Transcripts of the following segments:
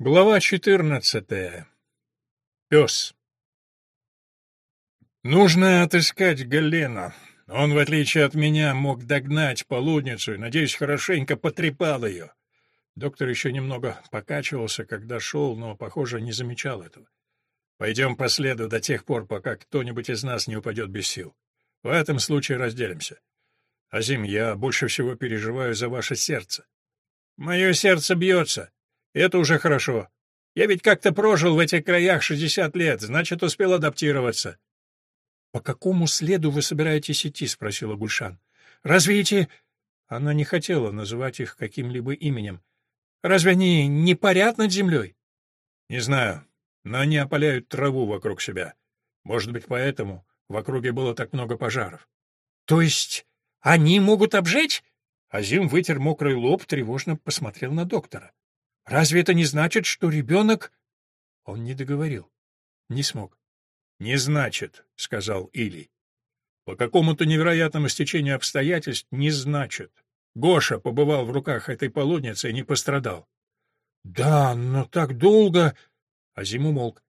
Глава 14. Пес. Нужно отыскать Галена. Он, в отличие от меня, мог догнать полудницу и, надеюсь, хорошенько потрепал ее. Доктор еще немного покачивался, когда шел, но, похоже, не замечал этого. Пойдем по следу до тех пор, пока кто-нибудь из нас не упадет без сил. В этом случае разделимся. Азим, я больше всего переживаю за ваше сердце. Мое сердце бьется. Это уже хорошо. Я ведь как-то прожил в этих краях 60 лет, значит, успел адаптироваться. — По какому следу вы собираетесь идти? — спросила Гульшан. — Разве эти... Она не хотела называть их каким-либо именем. Разве они не парят над землей? — Не знаю, но они опаляют траву вокруг себя. Может быть, поэтому в округе было так много пожаров. — То есть они могут обжечь? Азим вытер мокрый лоб, тревожно посмотрел на доктора. Разве это не значит, что ребенок...» Он не договорил. Не смог. «Не значит», — сказал Или. «По какому-то невероятному стечению обстоятельств не значит. Гоша побывал в руках этой полудницы и не пострадал». «Да, но так долго...» Азим умолк.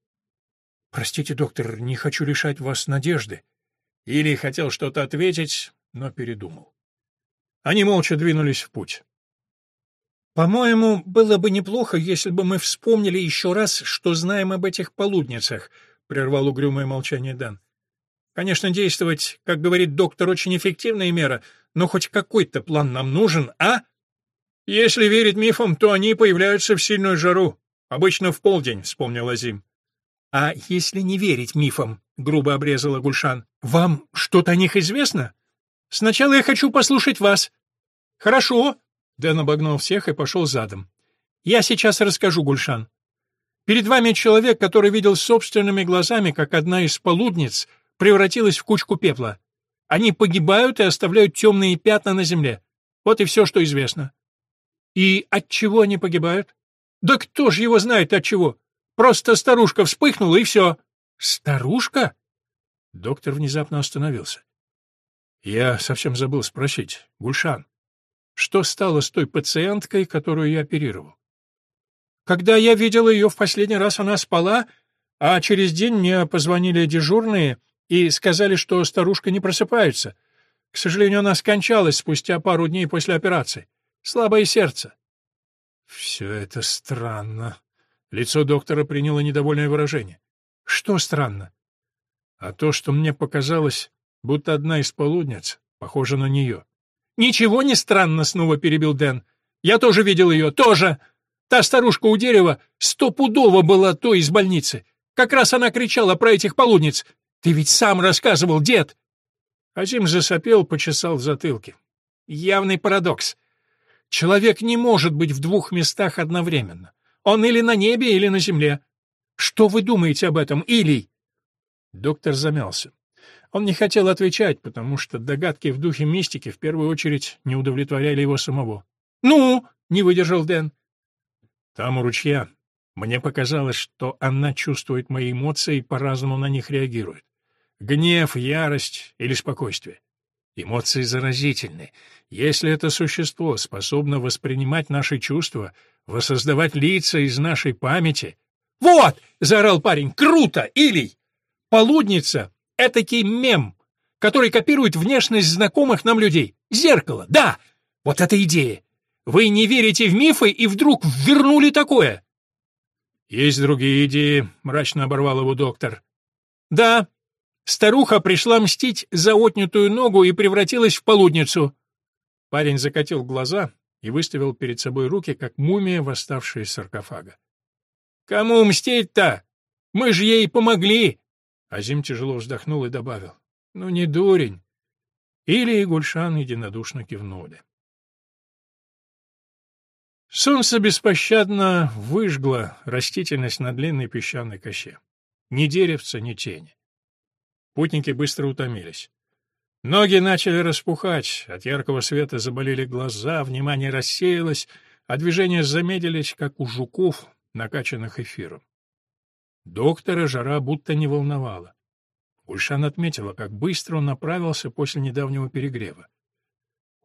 «Простите, доктор, не хочу лишать вас надежды». Или хотел что-то ответить, но передумал. Они молча двинулись в путь. «По-моему, было бы неплохо, если бы мы вспомнили еще раз, что знаем об этих полудницах», — прервал угрюмое молчание Дан. «Конечно, действовать, как говорит доктор, очень эффективная мера, но хоть какой-то план нам нужен, а?» «Если верить мифам, то они появляются в сильную жару, обычно в полдень», — вспомнил Азим. «А если не верить мифам?» — грубо обрезала Гульшан. «Вам что-то о них известно? Сначала я хочу послушать вас». «Хорошо», Дэн обогнал всех и пошел задом. «Я сейчас расскажу, Гульшан. Перед вами человек, который видел собственными глазами, как одна из полудниц превратилась в кучку пепла. Они погибают и оставляют темные пятна на земле. Вот и все, что известно. И от чего они погибают? Да кто же его знает от чего? Просто старушка вспыхнула, и все. Старушка? Доктор внезапно остановился. Я совсем забыл спросить. Гульшан, что стало с той пациенткой, которую я оперировал. Когда я видел ее в последний раз, она спала, а через день мне позвонили дежурные и сказали, что старушка не просыпается. К сожалению, она скончалась спустя пару дней после операции. Слабое сердце. Все это странно. Лицо доктора приняло недовольное выражение. Что странно? А то, что мне показалось, будто одна из полудниц похожа на нее. «Ничего не странно», — снова перебил Дэн. «Я тоже видел ее, тоже. Та старушка у дерева стопудово была той из больницы. Как раз она кричала про этих полудниц. Ты ведь сам рассказывал, дед!» Азим засопел, почесал в затылке. Явный парадокс. Человек не может быть в двух местах одновременно. Он или на небе, или на земле. Что вы думаете об этом, Илий? Доктор замялся. Он не хотел отвечать, потому что догадки в духе мистики в первую очередь не удовлетворяли его самого. «Ну?» — не выдержал Дэн. «Там у ручья. Мне показалось, что она чувствует мои эмоции и по-разному на них реагирует. Гнев, ярость или спокойствие. Эмоции заразительны. Если это существо способно воспринимать наши чувства, воссоздавать лица из нашей памяти... «Вот!» — заорал парень. «Круто! Илий! Полудница этакий мем, который копирует внешность знакомых нам людей. Зеркало, да! Вот эта идея! Вы не верите в мифы и вдруг вернули такое!» «Есть другие идеи», — мрачно оборвал его доктор. «Да, старуха пришла мстить за отнятую ногу и превратилась в полудницу». Парень закатил глаза и выставил перед собой руки, как мумия, восставшая из саркофага. «Кому мстить-то? Мы же ей помогли!» Азим тяжело вздохнул и добавил. «Ну не дурень». Или и Гульшан единодушно кивнули. Солнце беспощадно выжгло растительность на длинной песчаной коще. Ни деревца, ни тени. Путники быстро утомились. Ноги начали распухать, от яркого света заболели глаза, внимание рассеялось, а движения замедлились, как у жуков, накачанных эфиром. Доктора жара будто не волновала. Ульшан отметила, как быстро он направился после недавнего перегрева.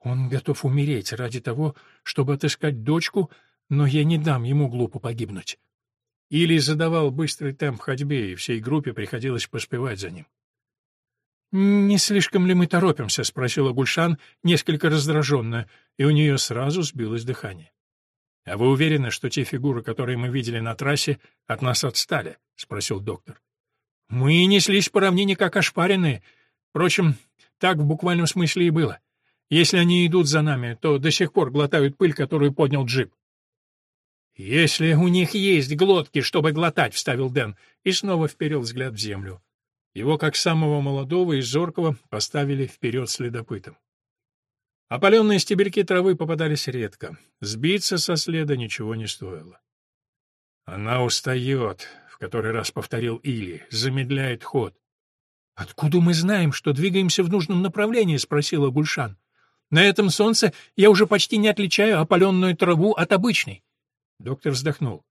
Он готов умереть ради того, чтобы отыскать дочку, но я не дам ему глупо погибнуть. Или задавал быстрый темп ходьбе, и всей группе приходилось поспевать за ним. «Не слишком ли мы торопимся?» — спросила Гульшан, несколько раздраженно, и у нее сразу сбилось дыхание. «А вы уверены, что те фигуры, которые мы видели на трассе, от нас отстали?» — спросил доктор. «Мы неслись по равнине как ошпаренные. Впрочем, так в буквальном смысле и было. Если они идут за нами, то до сих пор глотают пыль, которую поднял джип». «Если у них есть глотки, чтобы глотать», — вставил Дэн, и снова вперил взгляд в землю. Его, как самого молодого и зоркого, поставили вперед следопытом. Опаленные стебельки травы попадались редко. Сбиться со следа ничего не стоило. «Она устает», — в который раз повторил Или, — замедляет ход. «Откуда мы знаем, что двигаемся в нужном направлении?» — спросила Гульшан. «На этом солнце я уже почти не отличаю опаленную траву от обычной». Доктор вздохнул.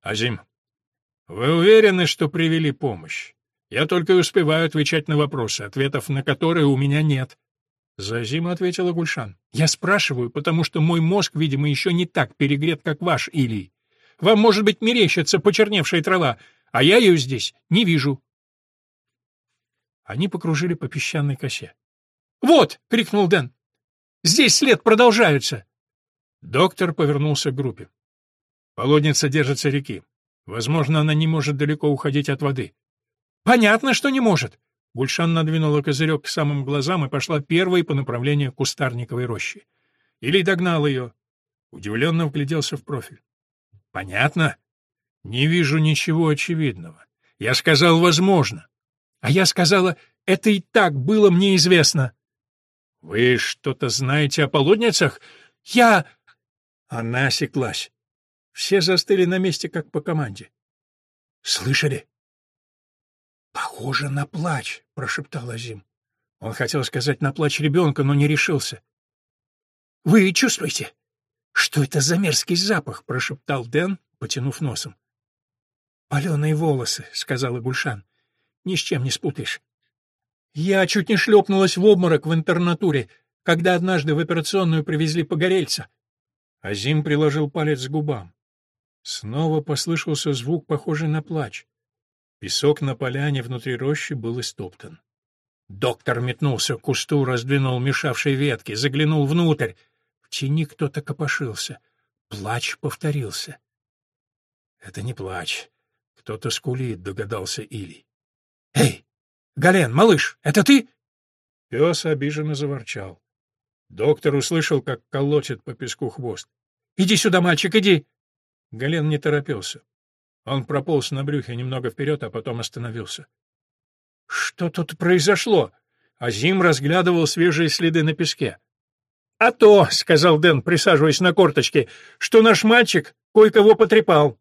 «Азим, вы уверены, что привели помощь? Я только и успеваю отвечать на вопросы, ответов на которые у меня нет. Зазима ответила Гульшан. Я спрашиваю, потому что мой мозг, видимо, еще не так перегрет, как ваш, Илий. Вам, может быть, мерещится почерневшая трава, а я ее здесь не вижу. Они покружили по песчаной косе. «Вот!» — крикнул Дэн. «Здесь след продолжается!» Доктор повернулся к группе. Полудница держится реки. Возможно, она не может далеко уходить от воды. Понятно, что не может. Гульшан надвинула козырек к самым глазам и пошла первой по направлению к кустарниковой рощи. Или догнал ее. Удивленно вгляделся в профиль. Понятно. Не вижу ничего очевидного. Я сказал «возможно». А я сказала «это и так было мне известно». «Вы что-то знаете о полудницах?» «Я...» Она осеклась. Все застыли на месте, как по команде. «Слышали?» «Похоже на плач», — прошептал Азим. Он хотел сказать «на плач ребенка», но не решился. «Вы чувствуете? Что это за мерзкий запах?» — прошептал Дэн, потянув носом. «Паленые волосы», — сказала Гульшан. «Ни с чем не спутаешь». «Я чуть не шлепнулась в обморок в интернатуре, когда однажды в операционную привезли погорельца». Азим приложил палец к губам. Снова послышался звук, похожий на плач. Песок на поляне внутри рощи был истоптан. Доктор метнулся к кусту, раздвинул мешавшие ветки, заглянул внутрь. В тени кто-то копошился. Плач повторился. «Это не плач. Кто-то скулит», — догадался Илий. «Эй, Гален, малыш, это ты?» Пес обиженно заворчал. Доктор услышал, как колотит по песку хвост. «Иди сюда, мальчик, иди!» Гален не торопился. Он прополз на брюхе немного вперед, а потом остановился. «Что тут произошло?» Азим разглядывал свежие следы на песке. «А то», — сказал Дэн, присаживаясь на корточки, — «что наш мальчик кое-кого потрепал».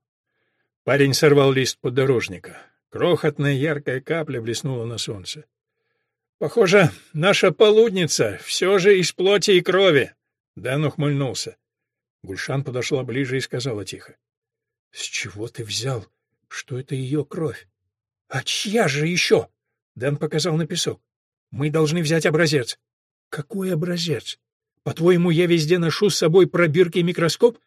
Парень сорвал лист поддорожника. Крохотная яркая капля блеснула на солнце. «Похоже, наша полудница все же из плоти и крови», — Дэн ухмыльнулся. Гульшан подошла ближе и сказала тихо. С чего ты взял, что это ее кровь? А чья же еще? Дэн показал на песок. Мы должны взять образец. Какой образец? По-твоему, я везде ношу с собой пробирки и микроскоп?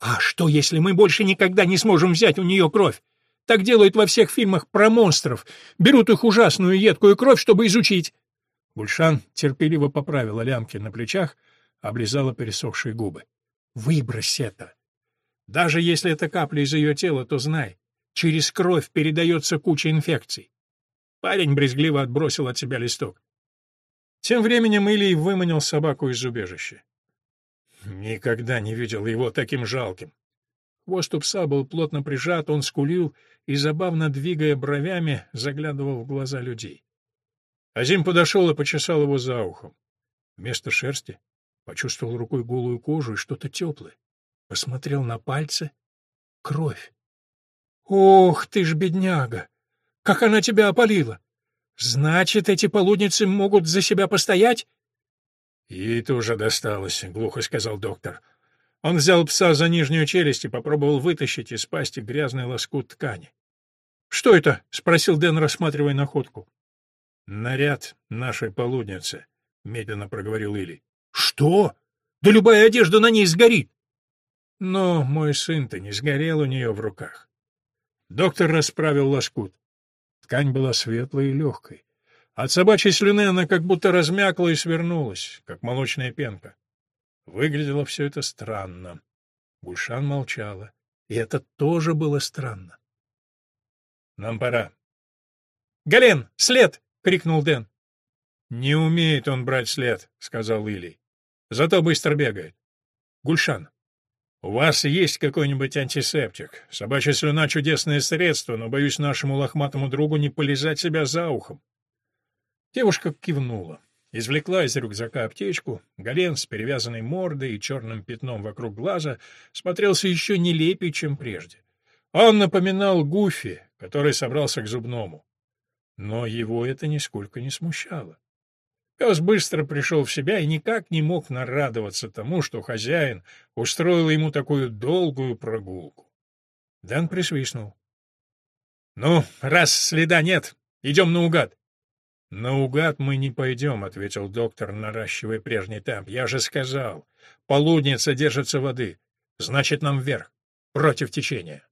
А что, если мы больше никогда не сможем взять у нее кровь? Так делают во всех фильмах про монстров. Берут их ужасную едкую кровь, чтобы изучить. Гульшан терпеливо поправила лямки на плечах, облизала пересохшие губы. «Выбрось это! Даже если это капля из ее тела, то знай, через кровь передается куча инфекций. Парень брезгливо отбросил от себя листок. Тем временем Илий выманил собаку из убежища. Никогда не видел его таким жалким. Хвост у пса был плотно прижат, он скулил и, забавно двигая бровями, заглядывал в глаза людей. Азим подошел и почесал его за ухом. Вместо шерсти почувствовал рукой голую кожу и что-то теплое. Посмотрел на пальцы. Кровь. Ох ты ж, бедняга! Как она тебя опалила! Значит, эти полудницы могут за себя постоять? Ей тоже досталось, глухо сказал доктор. Он взял пса за нижнюю челюсть и попробовал вытащить из пасти грязный лоскут ткани. «Что это?» — спросил Дэн, рассматривая находку. «Наряд нашей полудницы», — медленно проговорил Илли. «Что? Да любая одежда на ней сгорит!» Но мой сын-то не сгорел у нее в руках. Доктор расправил лоскут. Ткань была светлой и легкой. От собачьей слюны она как будто размякла и свернулась, как молочная пенка. Выглядело все это странно. Гульшан молчала, и это тоже было странно. «Нам пора». «Гален, след!» — крикнул Дэн. «Не умеет он брать след», — сказал Илий. «Зато быстро бегает. Гульшан, у вас есть какой-нибудь антисептик? Собачья слюна — чудесное средство, но, боюсь, нашему лохматому другу не полезать себя за ухом». Девушка кивнула. Извлекла из рюкзака аптечку, Гален с перевязанной мордой и черным пятном вокруг глаза смотрелся еще нелепее, чем прежде. Он напоминал Гуфи, который собрался к зубному. Но его это нисколько не смущало. Пес быстро пришел в себя и никак не мог нарадоваться тому, что хозяин устроил ему такую долгую прогулку. Дэн присвистнул. — Ну, раз следа нет, идем наугад. — Наугад мы не пойдем, — ответил доктор, наращивая прежний темп. — Я же сказал, полудница держится воды. Значит, нам вверх, против течения.